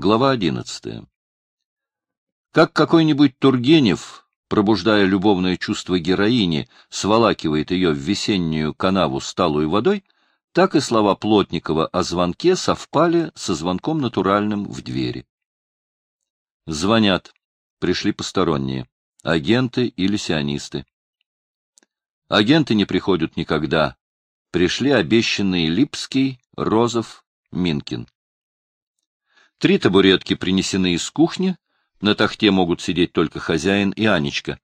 Глава одиннадцатая. Как какой-нибудь Тургенев, пробуждая любовное чувство героини, сволакивает ее в весеннюю канаву с талой водой, так и слова Плотникова о звонке совпали со звонком натуральным в двери. Звонят. Пришли посторонние. Агенты или сионисты. Агенты не приходят никогда. Пришли обещанные Липский, Розов, Минкин. Три табуретки принесены из кухни, на тахте могут сидеть только хозяин и Анечка.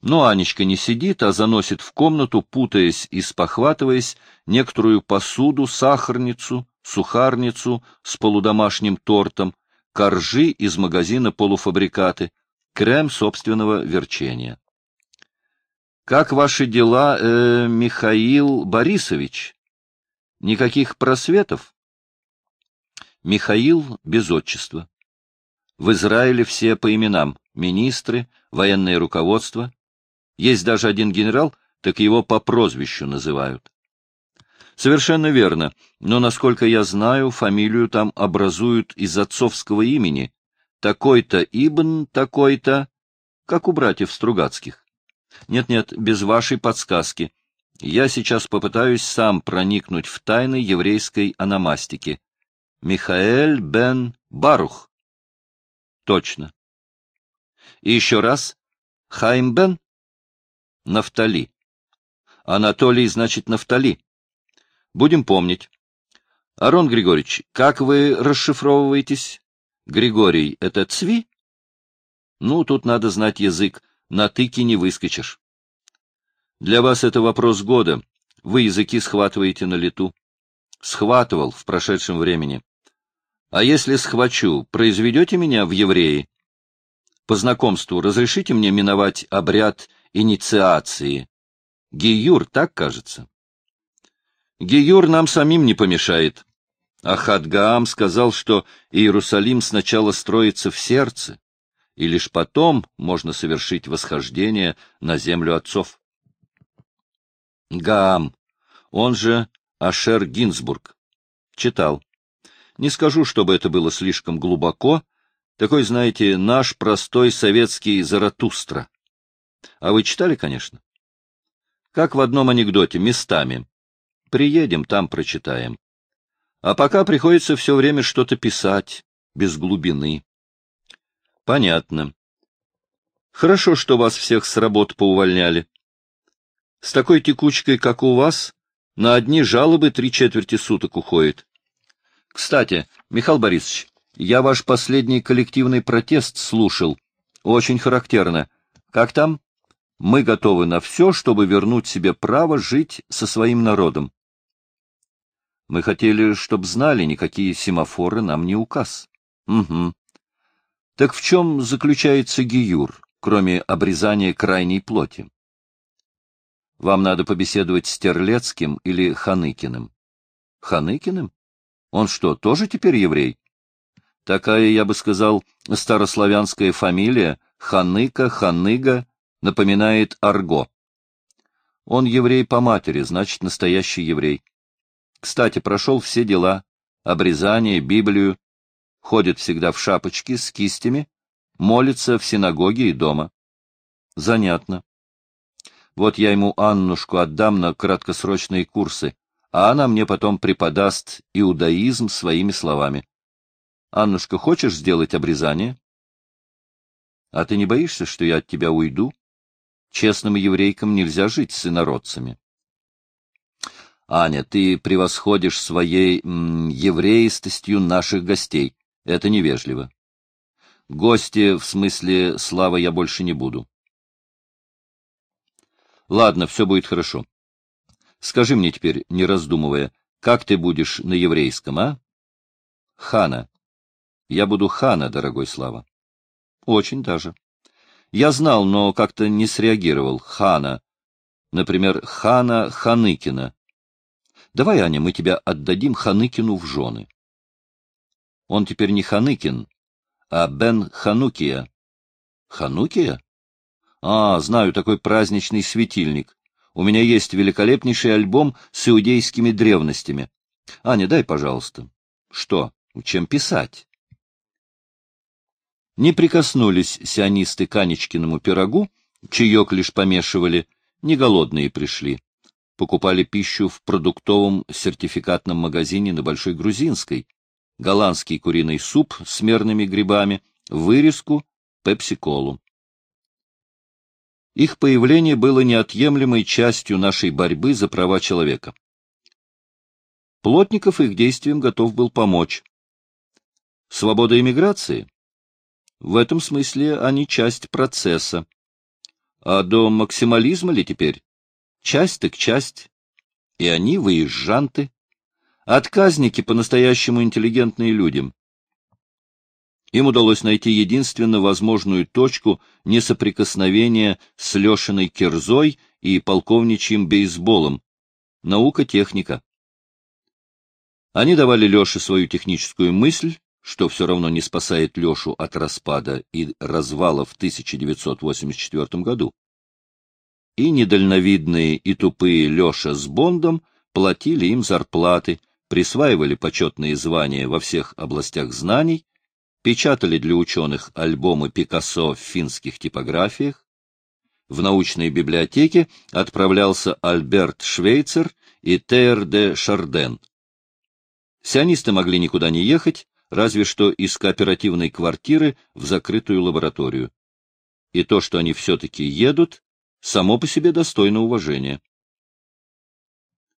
Но Анечка не сидит, а заносит в комнату, путаясь и спохватываясь, некоторую посуду, сахарницу, сухарницу с полудомашним тортом, коржи из магазина полуфабрикаты, крем собственного верчения. Как ваши дела, э, Михаил Борисович? Никаких просветов? Михаил без отчества. В Израиле все по именам — министры, военное руководство. Есть даже один генерал, так его по прозвищу называют. Совершенно верно, но, насколько я знаю, фамилию там образуют из отцовского имени. Такой-то Ибн, такой-то, как у братьев Стругацких. Нет-нет, без вашей подсказки. Я сейчас попытаюсь сам проникнуть в тайны еврейской аномастики. Михаэль бен Барух. Точно. И еще раз. Хайм бен? Нафтали. Анатолий значит Нафтали. Будем помнить. Арон Григорьевич, как вы расшифровываетесь? Григорий — это цви? Ну, тут надо знать язык, на тыки не выскочишь. Для вас это вопрос года. Вы языки схватываете на лету. Схватывал в прошедшем времени. А если схвачу, произведете меня в евреи? По знакомству разрешите мне миновать обряд инициации? Гиюр, так кажется? Гиюр нам самим не помешает. Ахадгаам сказал, что Иерусалим сначала строится в сердце, и лишь потом можно совершить восхождение на землю отцов. Гаам, он же Ашер Гинзбург. Читал. Не скажу, чтобы это было слишком глубоко, такой, знаете, наш простой советский Заратустра. А вы читали, конечно? Как в одном анекдоте, местами. Приедем, там прочитаем. А пока приходится все время что-то писать, без глубины. Понятно. Хорошо, что вас всех с работы поувольняли. С такой текучкой, как у вас, на одни жалобы три четверти суток уходит. Кстати, Михаил Борисович, я ваш последний коллективный протест слушал. Очень характерно. Как там? Мы готовы на все, чтобы вернуть себе право жить со своим народом. Мы хотели, чтоб знали, никакие семафоры нам не указ. Угу. Так в чем заключается гиюр, кроме обрезания крайней плоти? Вам надо побеседовать с Терлецким или Ханыкиным. Ханыкиным? Он что, тоже теперь еврей? Такая, я бы сказал, старославянская фамилия, Ханыка, Ханыга, напоминает Арго. Он еврей по матери, значит, настоящий еврей. Кстати, прошел все дела, обрезание, Библию, ходит всегда в шапочке с кистями, молится в синагоге и дома. Занятно. Вот я ему Аннушку отдам на краткосрочные курсы, а она мне потом преподаст иудаизм своими словами. Аннушка, хочешь сделать обрезание? А ты не боишься, что я от тебя уйду? Честным еврейкам нельзя жить с инородцами. Аня, ты превосходишь своей м, евреистостью наших гостей. Это невежливо. Гости, в смысле, слава я больше не буду. Ладно, все будет хорошо. Скажи мне теперь, не раздумывая, как ты будешь на еврейском, а? Хана. Я буду Хана, дорогой Слава. Очень даже. Я знал, но как-то не среагировал. Хана. Например, Хана Ханыкина. Давай, Аня, мы тебя отдадим Ханыкину в жены. Он теперь не Ханыкин, а Бен Ханукия. Ханукия? А, знаю, такой праздничный светильник. У меня есть великолепнейший альбом с иудейскими древностями. Аня, дай, пожалуйста. Что? Чем писать? Не прикоснулись сионисты к Анечкиному пирогу, чаек лишь помешивали, не голодные пришли. Покупали пищу в продуктовом сертификатном магазине на Большой Грузинской, голландский куриный суп с мерными грибами, вырезку, пепси-колу. Их появление было неотъемлемой частью нашей борьбы за права человека. Плотников их действиям готов был помочь. Свобода иммиграции? В этом смысле они часть процесса. А до максимализма ли теперь? Часть так часть. И они выезжанты. Отказники по-настоящему интеллигентные люди. Им удалось найти единственно возможную точку несоприкосновения с Лешиной кирзой и полковничьим бейсболом. Наука-техника. Они давали Леше свою техническую мысль, что все равно не спасает Лешу от распада и развала в 1984 году. И недальновидные и тупые Леша с Бондом платили им зарплаты, присваивали почетные звания во всех областях знаний, печатали для ученых альбомы Пикассо в финских типографиях. В научной библиотеке отправлялся Альберт Швейцер и Тейр де Шарден. Сионисты могли никуда не ехать, разве что из кооперативной квартиры в закрытую лабораторию. И то, что они все-таки едут, само по себе достойно уважения.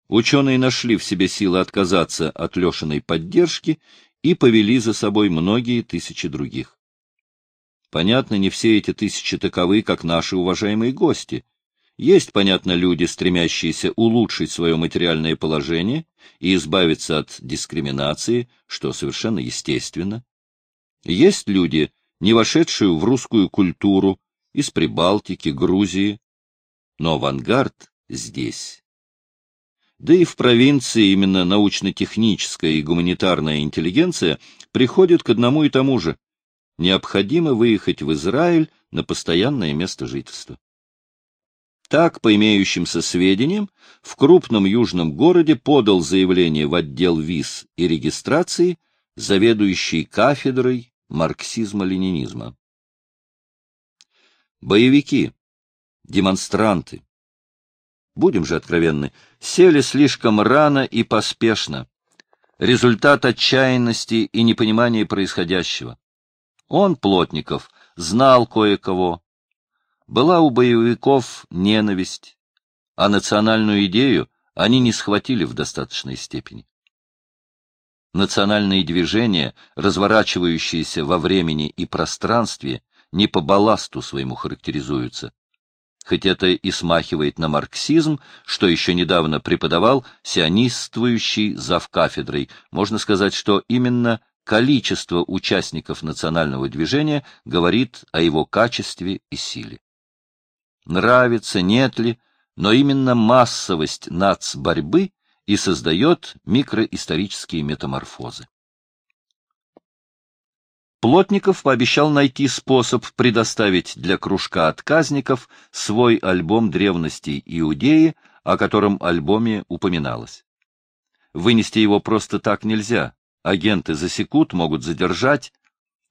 Ученые нашли в себе силы отказаться от Лешиной поддержки и повели за собой многие тысячи других. Понятно, не все эти тысячи таковы, как наши уважаемые гости. Есть, понятно, люди, стремящиеся улучшить свое материальное положение и избавиться от дискриминации, что совершенно естественно. Есть люди, не вошедшие в русскую культуру, из Прибалтики, Грузии. Но авангард здесь. Да и в провинции именно научно-техническая и гуманитарная интеллигенция приходит к одному и тому же. Необходимо выехать в Израиль на постоянное место жительства. Так, по имеющимся сведениям, в крупном южном городе подал заявление в отдел виз и регистрации заведующий кафедрой марксизма-ленинизма. Боевики, демонстранты, будем же откровенны, сели слишком рано и поспешно. Результат отчаянности и непонимания происходящего. Он, Плотников, знал кое-кого. Была у боевиков ненависть, а национальную идею они не схватили в достаточной степени. Национальные движения, разворачивающиеся во времени и пространстве, не по балласту своему характеризуются, хоть это и смахивает на марксизм, что еще недавно преподавал сионистствующий завкафедрой, можно сказать, что именно количество участников национального движения говорит о его качестве и силе. Нравится, нет ли, но именно массовость нацборьбы и создает микроисторические метаморфозы. Плотников пообещал найти способ предоставить для кружка отказников свой альбом древностей Иудеи, о котором альбоме упоминалось. Вынести его просто так нельзя, агенты засекут, могут задержать.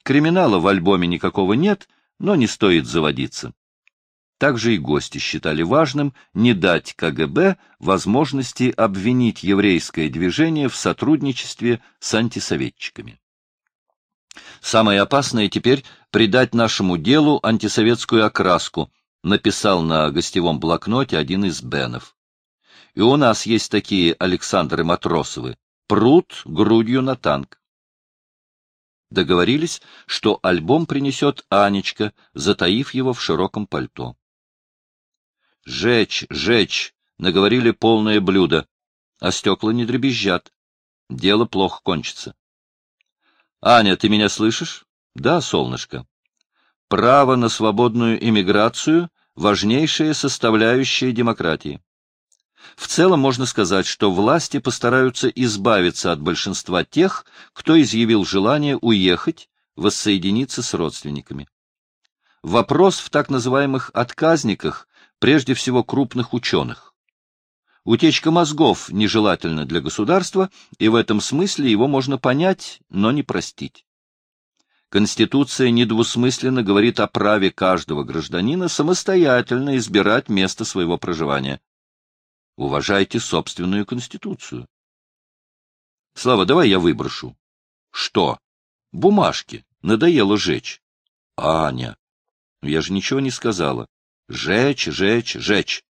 Криминала в альбоме никакого нет, но не стоит заводиться. Также и гости считали важным не дать КГБ возможности обвинить еврейское движение в сотрудничестве с антисоветчиками. Самое опасное теперь придать нашему делу антисоветскую окраску, написал на гостевом блокноте один из Бенов. И у нас есть такие Александры Матросовы, прут грудью на танк. Договорились, что альбом принесет Анечка, затаив его в широком пальто. «Жечь, жечь!» — наговорили полное блюдо, а стекла не дребезжат. Дело плохо кончится. Аня, ты меня слышишь? Да, солнышко. Право на свободную иммиграцию — важнейшая составляющая демократии. В целом можно сказать, что власти постараются избавиться от большинства тех, кто изъявил желание уехать, воссоединиться с родственниками. Вопрос в так называемых отказниках, прежде всего крупных ученых. Утечка мозгов нежелательна для государства, и в этом смысле его можно понять, но не простить. Конституция недвусмысленно говорит о праве каждого гражданина самостоятельно избирать место своего проживания. Уважайте собственную Конституцию. Слава, давай я выброшу. Что? Бумажки. Надоело жечь. Аня. Я же ничего не сказала. Жечь, жечь, жечь.